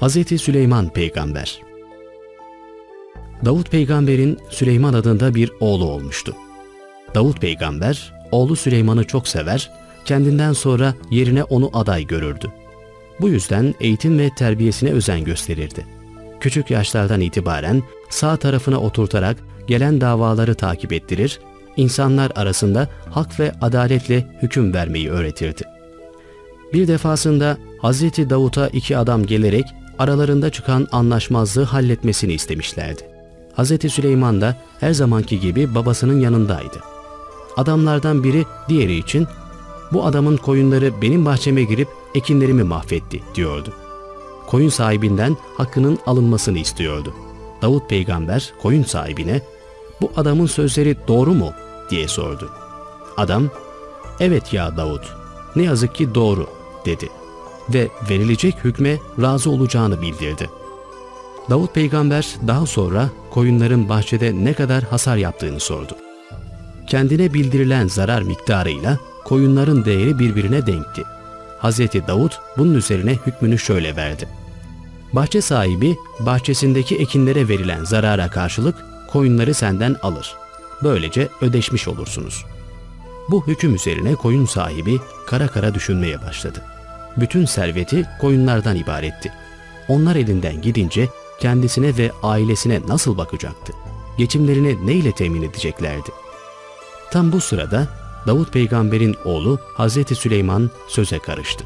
Hz. Süleyman Peygamber Davut Peygamber'in Süleyman adında bir oğlu olmuştu. Davut Peygamber, oğlu Süleyman'ı çok sever, kendinden sonra yerine onu aday görürdü. Bu yüzden eğitim ve terbiyesine özen gösterirdi. Küçük yaşlardan itibaren sağ tarafına oturtarak gelen davaları takip ettirir, insanlar arasında hak ve adaletle hüküm vermeyi öğretirdi. Bir defasında Hazreti Davut'a iki adam gelerek aralarında çıkan anlaşmazlığı halletmesini istemişlerdi. Hazreti Süleyman da her zamanki gibi babasının yanındaydı. Adamlardan biri diğeri için bu adamın koyunları benim bahçeme girip ekinlerimi mahvetti diyordu. Koyun sahibinden hakkının alınmasını istiyordu. Davut peygamber koyun sahibine bu adamın sözleri doğru mu diye sordu. Adam evet ya Davut ne yazık ki doğru dedi ve verilecek hükme razı olacağını bildirdi. Davut peygamber daha sonra koyunların bahçede ne kadar hasar yaptığını sordu. Kendine bildirilen zarar miktarıyla koyunların değeri birbirine denkti. Hz. Davut bunun üzerine hükmünü şöyle verdi. Bahçe sahibi bahçesindeki ekinlere verilen zarara karşılık koyunları senden alır. Böylece ödeşmiş olursunuz. Bu hüküm üzerine koyun sahibi kara kara düşünmeye başladı. Bütün serveti koyunlardan ibaretti. Onlar elinden gidince kendisine ve ailesine nasıl bakacaktı? Geçimlerini neyle temin edeceklerdi? Tam bu sırada Davut peygamberin oğlu Hazreti Süleyman söze karıştı.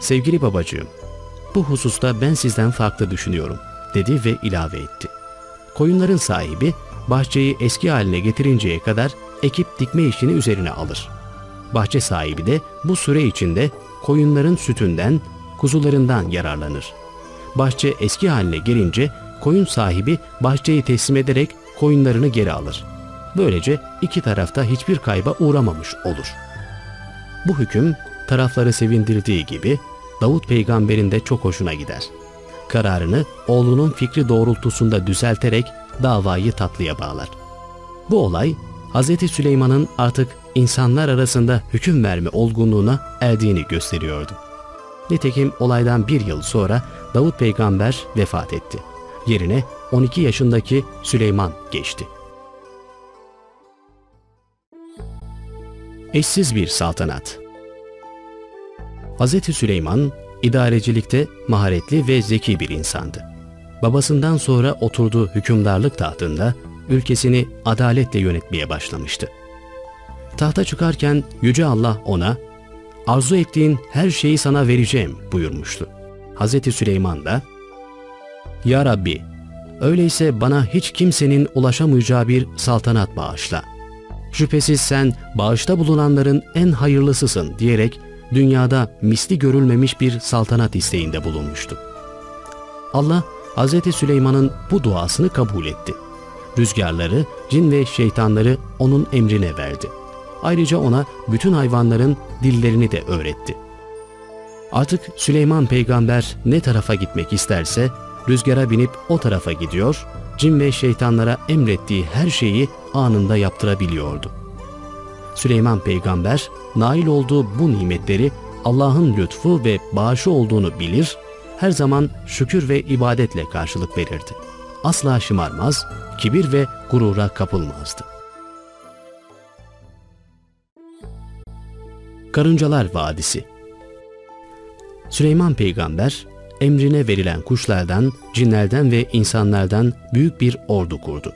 Sevgili babacığım, bu hususta ben sizden farklı düşünüyorum dedi ve ilave etti. Koyunların sahibi bahçeyi eski haline getirinceye kadar ekip dikme işini üzerine alır. Bahçe sahibi de bu süre içinde koyunların sütünden, kuzularından yararlanır. Bahçe eski haline gelince koyun sahibi bahçeyi teslim ederek koyunlarını geri alır. Böylece iki tarafta hiçbir kayba uğramamış olur. Bu hüküm tarafları sevindirdiği gibi Davut peygamberin de çok hoşuna gider. Kararını oğlunun fikri doğrultusunda düzelterek davayı tatlıya bağlar. Bu olay Hz. Süleyman'ın artık insanlar arasında hüküm verme olgunluğuna erdiğini gösteriyordu. Nitekim olaydan bir yıl sonra Davut peygamber vefat etti. Yerine 12 yaşındaki Süleyman geçti. Eşsiz bir saltanat Hz. Süleyman, idarecilikte maharetli ve zeki bir insandı. Babasından sonra oturduğu hükümdarlık tahtında ülkesini adaletle yönetmeye başlamıştı. Tahta çıkarken Yüce Allah ona, arzu ettiğin her şeyi sana vereceğim buyurmuştu. Hz. Süleyman da, Ya Rabbi, öyleyse bana hiç kimsenin ulaşamayacağı bir saltanat bağışla. Şüphesiz sen bağışta bulunanların en hayırlısısın diyerek dünyada misli görülmemiş bir saltanat isteğinde bulunmuştu. Allah Hz. Süleyman'ın bu duasını kabul etti. Rüzgarları, cin ve şeytanları onun emrine verdi. Ayrıca ona bütün hayvanların dillerini de öğretti. Artık Süleyman peygamber ne tarafa gitmek isterse rüzgara binip o tarafa gidiyor, cin ve şeytanlara emrettiği her şeyi anında yaptırabiliyordu. Süleyman peygamber nail olduğu bu nimetleri Allah'ın lütfu ve bağışı olduğunu bilir, her zaman şükür ve ibadetle karşılık verirdi. Asla şımarmaz, kibir ve gurura kapılmazdı. Karıncalar Vadisi Süleyman peygamber emrine verilen kuşlardan, cinlerden ve insanlardan büyük bir ordu kurdu.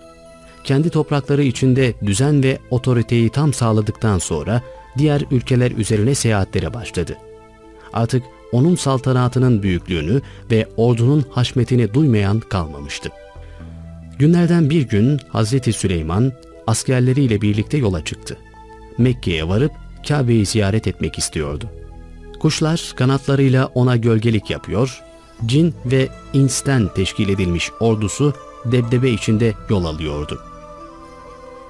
Kendi toprakları içinde düzen ve otoriteyi tam sağladıktan sonra diğer ülkeler üzerine seyahatlere başladı. Artık onun saltanatının büyüklüğünü ve ordunun haşmetini duymayan kalmamıştı. Günlerden bir gün Hazreti Süleyman askerleriyle birlikte yola çıktı. Mekke'ye varıp Kabe'yi ziyaret etmek istiyordu. Kuşlar kanatlarıyla ona gölgelik yapıyor, cin ve insten teşkil edilmiş ordusu debdebe içinde yol alıyordu.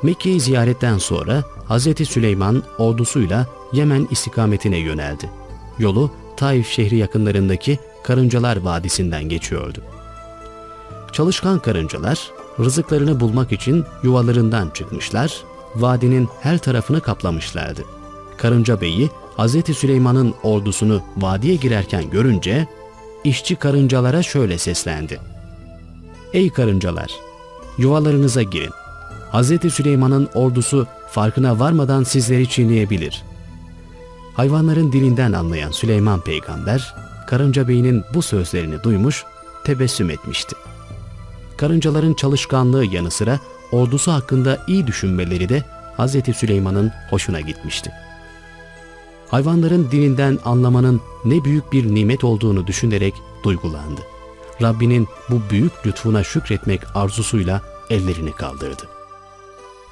Mekke'yi ziyaretten sonra Hz. Süleyman ordusuyla Yemen istikametine yöneldi. Yolu Taif şehri yakınlarındaki Karıncalar Vadisi'nden geçiyordu. Çalışkan karıncalar rızıklarını bulmak için yuvalarından çıkmışlar, vadinin her tarafını kaplamışlardı. Karınca Bey'i Hz. Süleyman'ın ordusunu vadiye girerken görünce işçi karıncalara şöyle seslendi. Ey karıncalar! Yuvalarınıza girin. Hz. Süleyman'ın ordusu farkına varmadan sizleri çiğneyebilir. Hayvanların dilinden anlayan Süleyman peygamber, Karınca Bey'in bu sözlerini duymuş, tebessüm etmişti. Karıncaların çalışkanlığı yanı sıra ordusu hakkında iyi düşünmeleri de Hz. Süleyman'ın hoşuna gitmişti. Hayvanların dilinden anlamanın ne büyük bir nimet olduğunu düşünerek duygulandı. Rabbinin bu büyük lütfuna şükretmek arzusuyla ellerini kaldırdı.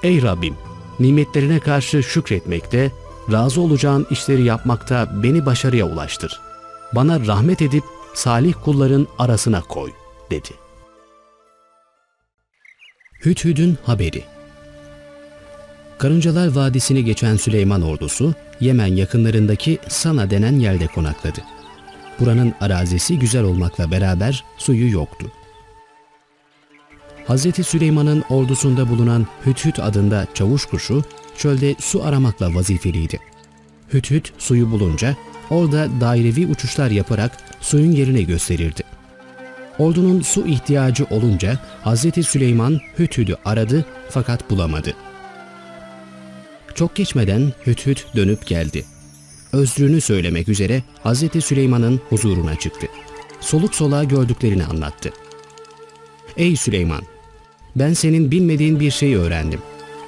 Ey Rabbim! Nimetlerine karşı şükretmekte, razı olacağın işleri yapmakta beni başarıya ulaştır. Bana rahmet edip salih kulların arasına koy, dedi. Hüthüd'ün haberi Karıncalar Vadisi'ni geçen Süleyman ordusu, Yemen yakınlarındaki Sana denen yerde konakladı. Buranın arazisi güzel olmakla beraber suyu yoktu. Hz. Süleyman'ın ordusunda bulunan Hüthüt adında çavuş kuşu çölde su aramakla vazifeliydi. Hüthüt suyu bulunca orada dairevi uçuşlar yaparak suyun yerini gösterirdi. Ordunun su ihtiyacı olunca Hz. Süleyman Hüthüt'ü aradı fakat bulamadı. Çok geçmeden Hüthüt dönüp geldi. Özrünü söylemek üzere Hz. Süleyman'ın huzuruna çıktı. Soluk soluğa gördüklerini anlattı. Ey Süleyman! Ben senin bilmediğin bir şeyi öğrendim.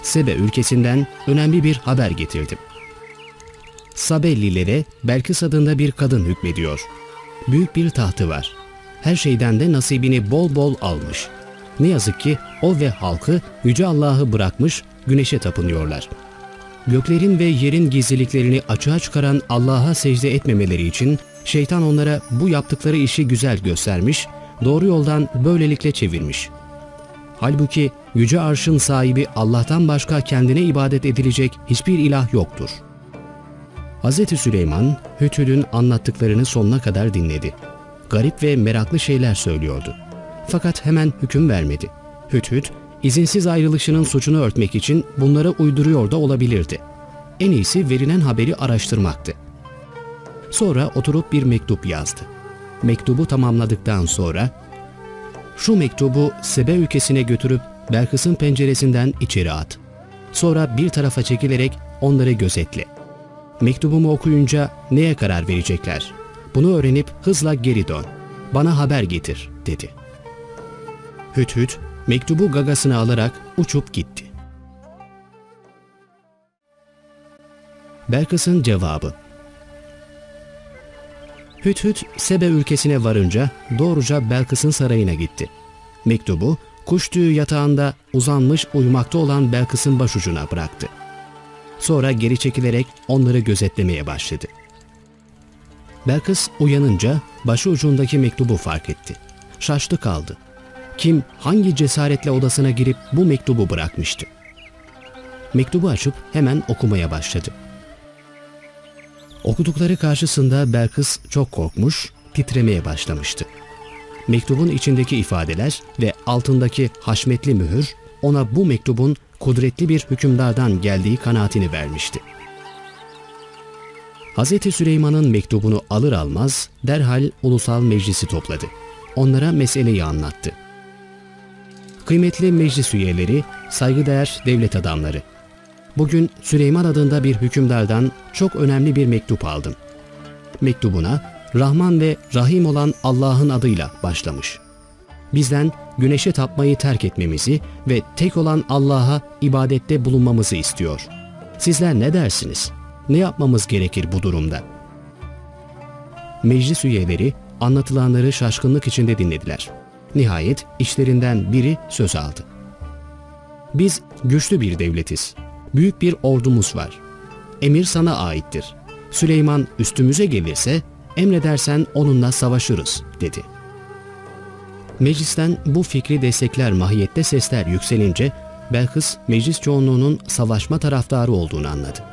Sebe ülkesinden önemli bir haber getirdim. Sabellilere Belkıs adında bir kadın hükmediyor. Büyük bir tahtı var. Her şeyden de nasibini bol bol almış. Ne yazık ki o ve halkı Yüce Allah'ı bırakmış, güneşe tapınıyorlar. Göklerin ve yerin gizliliklerini açığa çıkaran Allah'a secde etmemeleri için şeytan onlara bu yaptıkları işi güzel göstermiş, doğru yoldan böylelikle çevirmiş. Halbuki yüce arşın sahibi Allah'tan başka kendine ibadet edilecek hiçbir ilah yoktur. Hz. Süleyman, Hütül'ün anlattıklarını sonuna kadar dinledi. Garip ve meraklı şeyler söylüyordu. Fakat hemen hüküm vermedi. Hüthüt, izinsiz ayrılışının suçunu örtmek için bunları uyduruyor da olabilirdi. En iyisi verilen haberi araştırmaktı. Sonra oturup bir mektup yazdı. Mektubu tamamladıktan sonra şu mektubu Sebe ülkesine götürüp Belkıs'ın penceresinden içeri at. Sonra bir tarafa çekilerek onları gözetle. Mektubumu okuyunca neye karar verecekler? Bunu öğrenip hızla geri dön. Bana haber getir, dedi. Hüt hüt mektubu gagasına alarak uçup gitti. Belkıs'ın cevabı Hüthüt Sebe ülkesine varınca doğruca Belkıs'ın sarayına gitti. Mektubu kuş tüyü yatağında uzanmış uyumakta olan Belkıs'ın başucuna bıraktı. Sonra geri çekilerek onları gözetlemeye başladı. Belkıs uyanınca başı ucundaki mektubu fark etti. Şaştı kaldı. Kim hangi cesaretle odasına girip bu mektubu bırakmıştı? Mektubu açıp hemen okumaya başladı. Okudukları karşısında Belkıs çok korkmuş, titremeye başlamıştı. Mektubun içindeki ifadeler ve altındaki haşmetli mühür ona bu mektubun kudretli bir hükümdardan geldiği kanaatini vermişti. Hz. Süleyman'ın mektubunu alır almaz derhal ulusal meclisi topladı. Onlara meseleyi anlattı. Kıymetli meclis üyeleri, saygıdeğer devlet adamları, Bugün Süleyman adında bir hükümdardan çok önemli bir mektup aldım. Mektubuna Rahman ve Rahim olan Allah'ın adıyla başlamış. Bizden güneşe tapmayı terk etmemizi ve tek olan Allah'a ibadette bulunmamızı istiyor. Sizler ne dersiniz? Ne yapmamız gerekir bu durumda? Meclis üyeleri anlatılanları şaşkınlık içinde dinlediler. Nihayet içlerinden biri söz aldı. Biz güçlü bir devletiz büyük bir ordumuz var. Emir sana aittir. Süleyman üstümüze gelirse emredersen onunla savaşırız dedi. Meclisten bu fikri destekler mahiyette sesler yükselince Belkıs meclis çoğunluğunun savaşma taraftarı olduğunu anladı.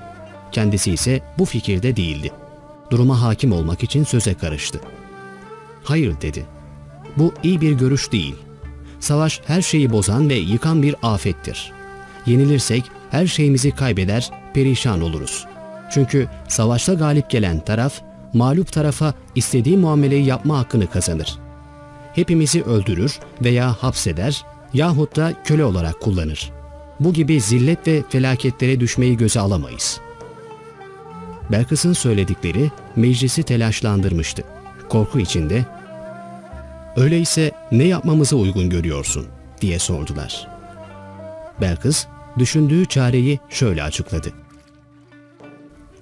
Kendisi ise bu fikirde değildi. Duruma hakim olmak için söze karıştı. Hayır dedi. Bu iyi bir görüş değil. Savaş her şeyi bozan ve yıkan bir afettir. Yenilirsek her şeyimizi kaybeder, perişan oluruz. Çünkü savaşta galip gelen taraf mağlup tarafa istediği muameleyi yapma hakkını kazanır. Hepimizi öldürür veya hapseder yahut da köle olarak kullanır. Bu gibi zillet ve felaketlere düşmeyi göze alamayız. Belkıs'ın söyledikleri meclisi telaşlandırmıştı. Korku içinde Öyleyse ne yapmamızı uygun görüyorsun diye sordular. Belkıs düşündüğü çareyi şöyle açıkladı.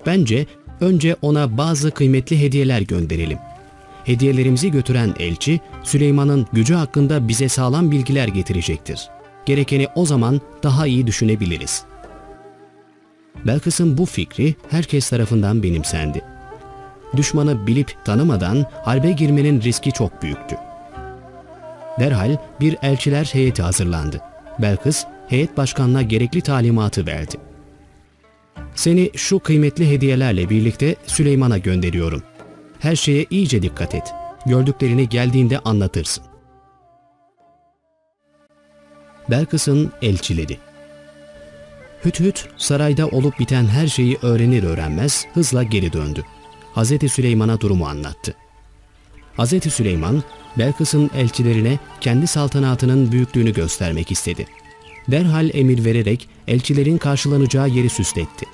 Bence önce ona bazı kıymetli hediyeler gönderelim. Hediyelerimizi götüren elçi Süleyman'ın gücü hakkında bize sağlam bilgiler getirecektir. Gerekeni o zaman daha iyi düşünebiliriz. Belkıs'ın bu fikri herkes tarafından benimsendi. Düşmanı bilip tanımadan harbe girmenin riski çok büyüktü. Derhal bir elçiler heyeti hazırlandı. Belkıs heyet başkanına gerekli talimatı verdi. Seni şu kıymetli hediyelerle birlikte Süleyman'a gönderiyorum. Her şeye iyice dikkat et. Gördüklerini geldiğinde anlatırsın. Belkıs'ın elçileri Hüthüt sarayda olup biten her şeyi öğrenir öğrenmez hızla geri döndü. Hz. Süleyman'a durumu anlattı. Hz. Süleyman, Belkıs'ın elçilerine kendi saltanatının büyüklüğünü göstermek istedi. Derhal emir vererek elçilerin karşılanacağı yeri süsletti.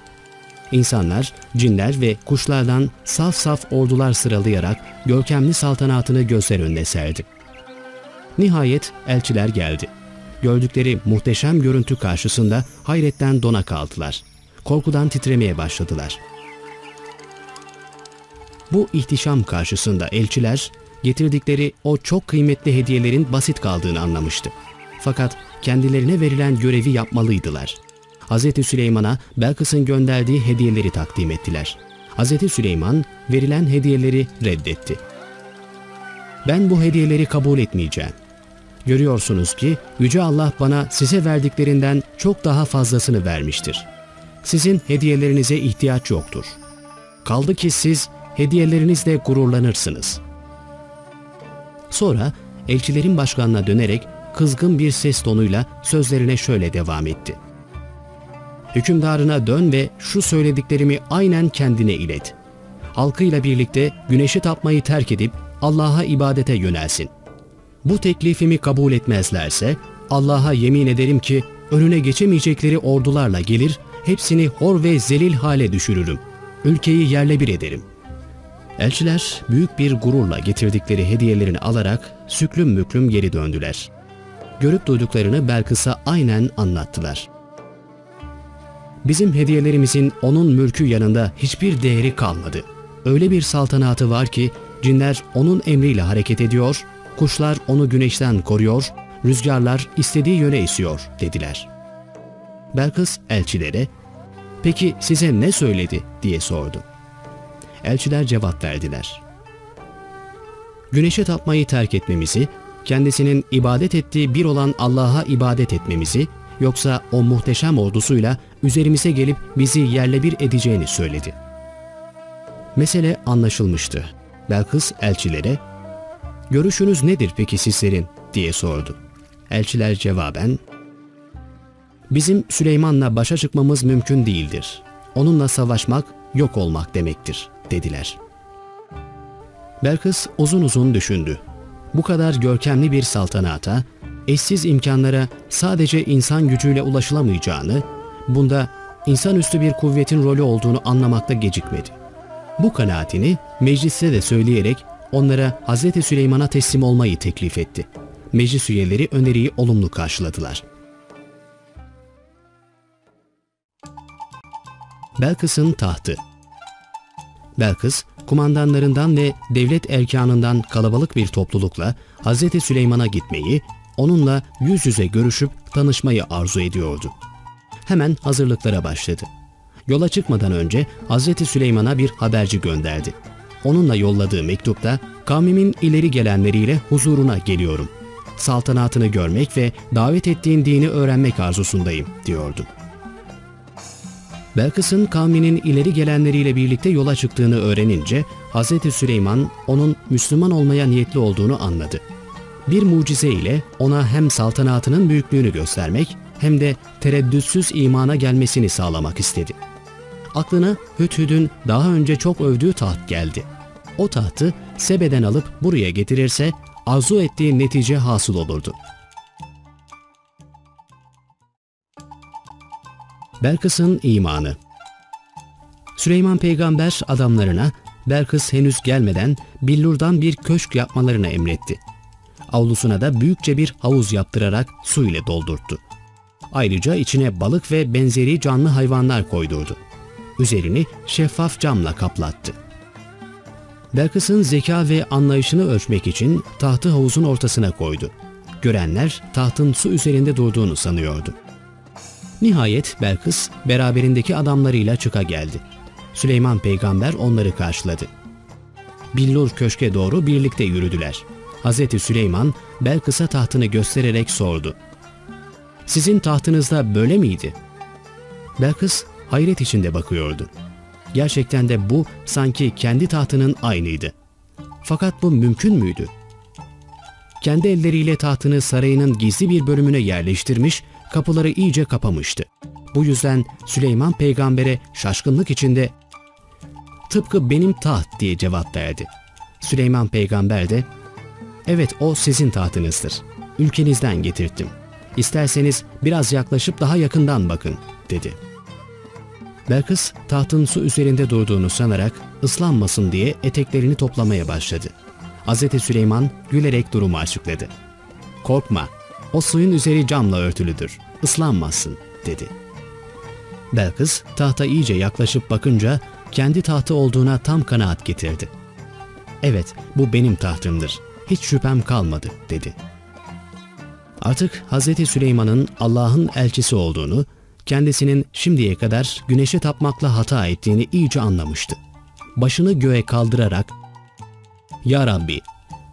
İnsanlar, cinler ve kuşlardan saf saf ordular sıralayarak görkemli saltanatını gözler önüne serdi. Nihayet elçiler geldi. Gördükleri muhteşem görüntü karşısında hayretten dona kaldılar. Korkudan titremeye başladılar. Bu ihtişam karşısında elçiler getirdikleri o çok kıymetli hediyelerin basit kaldığını anlamıştı. Fakat kendilerine verilen görevi yapmalıydılar. Hz. Süleyman'a Belkıs'ın gönderdiği hediyeleri takdim ettiler. Hz. Süleyman verilen hediyeleri reddetti. Ben bu hediyeleri kabul etmeyeceğim. Görüyorsunuz ki Yüce Allah bana size verdiklerinden çok daha fazlasını vermiştir. Sizin hediyelerinize ihtiyaç yoktur. Kaldı ki siz hediyelerinizle gururlanırsınız. Sonra elçilerin başkanına dönerek kızgın bir ses tonuyla sözlerine şöyle devam etti. Hükümdarına dön ve şu söylediklerimi aynen kendine ilet. Halkıyla birlikte güneşi tapmayı terk edip Allah'a ibadete yönelsin. Bu teklifimi kabul etmezlerse Allah'a yemin ederim ki önüne geçemeyecekleri ordularla gelir, hepsini hor ve zelil hale düşürürüm. Ülkeyi yerle bir ederim. Elçiler büyük bir gururla getirdikleri hediyelerini alarak süklüm müklüm geri döndüler. Görüp duyduklarını Belkıs'a aynen anlattılar. Bizim hediyelerimizin onun mülkü yanında hiçbir değeri kalmadı. Öyle bir saltanatı var ki cinler onun emriyle hareket ediyor, kuşlar onu güneşten koruyor, rüzgarlar istediği yöne esiyor dediler. Belkıs elçilere, peki size ne söyledi diye sordu. Elçiler cevap verdiler. Güneşe tapmayı terk etmemizi, kendisinin ibadet ettiği bir olan Allah'a ibadet etmemizi, yoksa o muhteşem ordusuyla üzerimize gelip bizi yerle bir edeceğini söyledi. Mesele anlaşılmıştı. Belkıs elçilere, ''Görüşünüz nedir peki sizlerin?'' diye sordu. Elçiler cevaben, ''Bizim Süleyman'la başa çıkmamız mümkün değildir. Onunla savaşmak yok olmak demektir.'' dediler. Belkıs uzun uzun düşündü. Bu kadar görkemli bir saltanata, eşsiz imkanlara sadece insan gücüyle ulaşılamayacağını, bunda insanüstü bir kuvvetin rolü olduğunu anlamakta gecikmedi. Bu kanaatini mecliste de söyleyerek onlara Hz. Süleyman'a teslim olmayı teklif etti. Meclis üyeleri öneriyi olumlu karşıladılar. Belkıs'ın tahtı Belkıs, kumandanlarından ve devlet erkanından kalabalık bir toplulukla Hz. Süleyman'a gitmeyi, onunla yüz yüze görüşüp tanışmayı arzu ediyordu. Hemen hazırlıklara başladı. Yola çıkmadan önce Hz. Süleyman'a bir haberci gönderdi. Onunla yolladığı mektupta kavmimin ileri gelenleriyle huzuruna geliyorum. Saltanatını görmek ve davet ettiğin dini öğrenmek arzusundayım diyordu. Belkıs'ın kavminin ileri gelenleriyle birlikte yola çıktığını öğrenince Hz. Süleyman onun Müslüman olmaya niyetli olduğunu anladı. Bir mucize ile ona hem saltanatının büyüklüğünü göstermek hem de tereddütsüz imana gelmesini sağlamak istedi. Aklına Hüthüd'ün daha önce çok övdüğü taht geldi. o tahtı Sebe'den alıp buraya getirirse arzu ettiği netice hasıl olurdu. Belkıs'ın imanı Süleyman peygamber adamlarına Belkıs henüz gelmeden billurdan bir köşk yapmalarını emretti. Avlusuna da büyükçe bir havuz yaptırarak su ile doldurttu. Ayrıca içine balık ve benzeri canlı hayvanlar koydurdu. Üzerini şeffaf camla kaplattı. Belkıs'ın zeka ve anlayışını ölçmek için tahtı havuzun ortasına koydu. Görenler tahtın su üzerinde durduğunu sanıyordu. Nihayet Belkıs beraberindeki adamlarıyla çıka geldi. Süleyman peygamber onları karşıladı. Billur köşke doğru birlikte yürüdüler. Hazreti Süleyman Belkıs'a tahtını göstererek sordu. Sizin tahtınızda böyle miydi? Belkıs hayret içinde bakıyordu. Gerçekten de bu sanki kendi tahtının aynıydı. Fakat bu mümkün müydü? Kendi elleriyle tahtını sarayının gizli bir bölümüne yerleştirmiş, kapıları iyice kapamıştı. Bu yüzden Süleyman peygambere şaşkınlık içinde tıpkı benim taht diye cevap verdi. Süleyman peygamber de evet o sizin tahtınızdır. Ülkenizden getirttim. İsterseniz biraz yaklaşıp daha yakından bakın dedi. Belkıs tahtın su üzerinde durduğunu sanarak ıslanmasın diye eteklerini toplamaya başladı. Hz. Süleyman gülerek durumu açıkladı. Korkma, o suyun üzeri camla örtülüdür, ıslanmazsın dedi. Belkıs tahta iyice yaklaşıp bakınca kendi tahtı olduğuna tam kanaat getirdi. Evet, bu benim tahtımdır. Hiç şüphem kalmadı, dedi. Artık Hz. Süleyman'ın Allah'ın elçisi olduğunu, kendisinin şimdiye kadar güneşe tapmakla hata ettiğini iyice anlamıştı. Başını göğe kaldırarak, ''Ya Rabbi,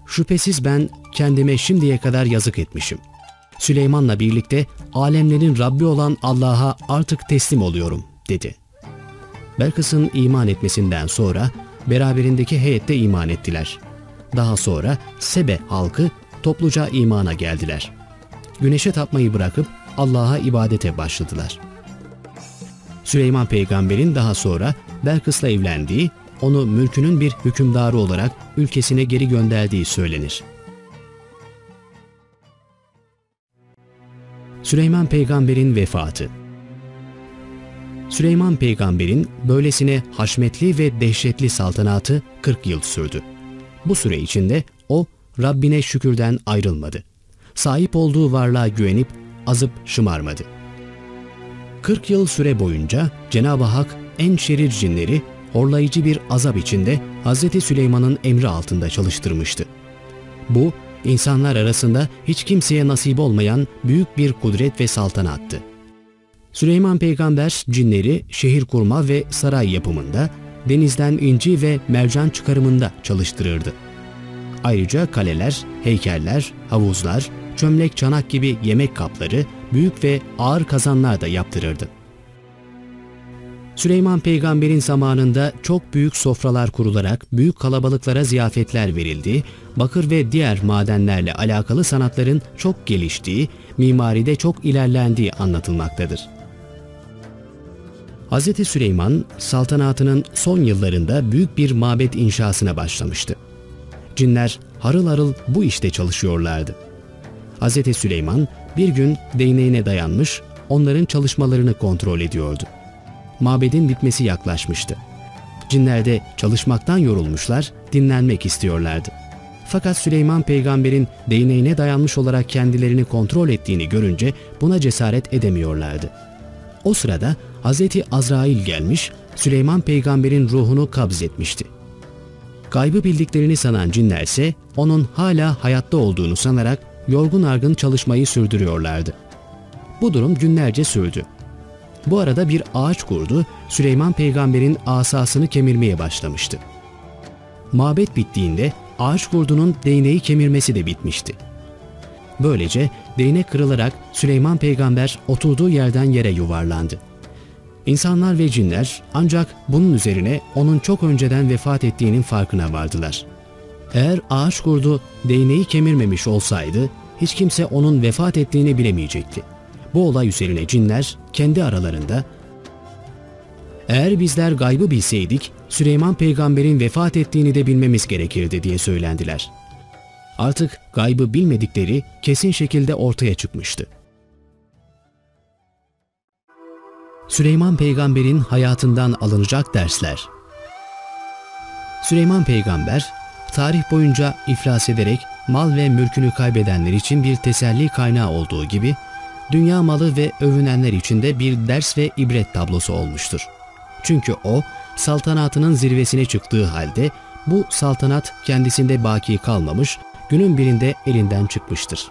şüphesiz ben kendime şimdiye kadar yazık etmişim. Süleyman'la birlikte alemlerin Rabbi olan Allah'a artık teslim oluyorum.'' dedi. Belkıs'ın iman etmesinden sonra beraberindeki heyette iman ettiler. Daha sonra Sebe halkı topluca imana geldiler. Güneşe tapmayı bırakıp Allah'a ibadete başladılar. Süleyman peygamberin daha sonra Belkıs'la evlendiği, onu mülkünün bir hükümdarı olarak ülkesine geri gönderdiği söylenir. Süleyman peygamberin vefatı Süleyman peygamberin böylesine haşmetli ve dehşetli saltanatı 40 yıl sürdü. Bu süre içinde o Rabbine şükürden ayrılmadı. Sahip olduğu varlığa güvenip azıp şımarmadı. 40 yıl süre boyunca Cenab-ı Hak en şerir cinleri horlayıcı bir azap içinde Hz. Süleyman'ın emri altında çalıştırmıştı. Bu, insanlar arasında hiç kimseye nasip olmayan büyük bir kudret ve saltanattı. Süleyman peygamber cinleri şehir kurma ve saray yapımında, denizden inci ve mercan çıkarımında çalıştırırdı. Ayrıca kaleler, heykeller, havuzlar, çömlek çanak gibi yemek kapları, büyük ve ağır kazanlar da yaptırırdı. Süleyman peygamberin zamanında çok büyük sofralar kurularak büyük kalabalıklara ziyafetler verildiği, bakır ve diğer madenlerle alakalı sanatların çok geliştiği, mimaride çok ilerlendiği anlatılmaktadır. Hz. Süleyman saltanatının son yıllarında büyük bir mabet inşasına başlamıştı. Cinler harıl harıl bu işte çalışıyorlardı. Hz. Süleyman bir gün değneğine dayanmış, onların çalışmalarını kontrol ediyordu. Mabedin bitmesi yaklaşmıştı. Cinler de çalışmaktan yorulmuşlar, dinlenmek istiyorlardı. Fakat Süleyman peygamberin değneğine dayanmış olarak kendilerini kontrol ettiğini görünce buna cesaret edemiyorlardı. O sırada Hz. Azrail gelmiş, Süleyman peygamberin ruhunu kabz etmişti. Kaybı bildiklerini sanan cinler ise onun hala hayatta olduğunu sanarak yorgun argın çalışmayı sürdürüyorlardı. Bu durum günlerce sürdü. Bu arada bir ağaç kurdu, Süleyman peygamberin asasını kemirmeye başlamıştı. Mabet bittiğinde ağaç kurdunun değneği kemirmesi de bitmişti. Böylece değnek kırılarak Süleyman peygamber oturduğu yerden yere yuvarlandı. İnsanlar ve cinler ancak bunun üzerine onun çok önceden vefat ettiğinin farkına vardılar. Eğer ağaç kurdu değneği kemirmemiş olsaydı hiç kimse onun vefat ettiğini bilemeyecekti. Bu olay üzerine cinler kendi aralarında Eğer bizler gaybı bilseydik, Süleyman peygamberin vefat ettiğini de bilmemiz gerekirdi diye söylendiler. Artık gaybı bilmedikleri kesin şekilde ortaya çıkmıştı. Süleyman peygamberin hayatından alınacak dersler Süleyman peygamber, tarih boyunca iflas ederek mal ve mülkünü kaybedenler için bir teselli kaynağı olduğu gibi, dünya malı ve övünenler için de bir ders ve ibret tablosu olmuştur. Çünkü o, saltanatının zirvesine çıktığı halde bu saltanat kendisinde baki kalmamış, günün birinde elinden çıkmıştır.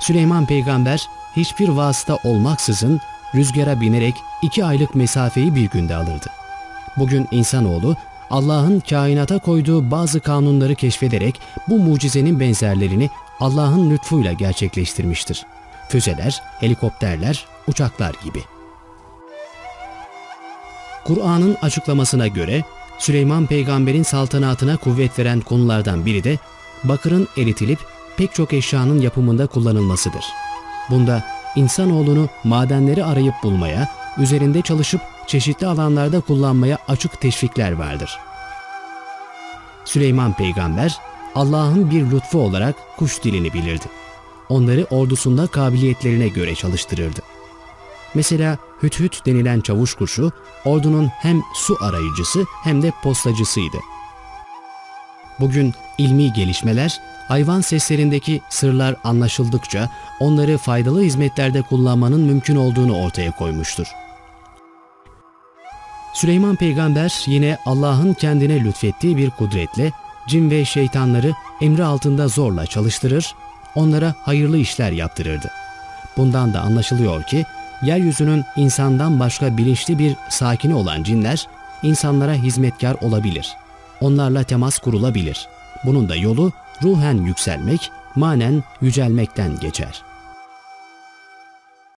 Süleyman peygamber hiçbir vasıta olmaksızın rüzgara binerek iki aylık mesafeyi bir günde alırdı. Bugün insanoğlu Allah'ın kainata koyduğu bazı kanunları keşfederek bu mucizenin benzerlerini Allah'ın lütfuyla gerçekleştirmiştir. Füzeler, helikopterler, uçaklar gibi. Kur'an'ın açıklamasına göre Süleyman peygamberin saltanatına kuvvet veren konulardan biri de bakırın eritilip pek çok eşyanın yapımında kullanılmasıdır. Bunda insanoğlunu madenleri arayıp bulmaya, üzerinde çalışıp çeşitli alanlarda kullanmaya açık teşvikler vardır. Süleyman peygamber Allah'ın bir lütfu olarak kuş dilini bilirdi. Onları ordusunda kabiliyetlerine göre çalıştırırdı. Mesela hüt denilen çavuş kuşu ordunun hem su arayıcısı hem de postacısıydı. Bugün ilmi gelişmeler hayvan seslerindeki sırlar anlaşıldıkça onları faydalı hizmetlerde kullanmanın mümkün olduğunu ortaya koymuştur. Süleyman peygamber yine Allah'ın kendine lütfettiği bir kudretle cin ve şeytanları emri altında zorla çalıştırır, onlara hayırlı işler yaptırırdı. Bundan da anlaşılıyor ki yeryüzünün insandan başka bilinçli bir sakini olan cinler insanlara hizmetkar olabilir. Onlarla temas kurulabilir. Bunun da yolu ruhen yükselmek, manen yücelmekten geçer.''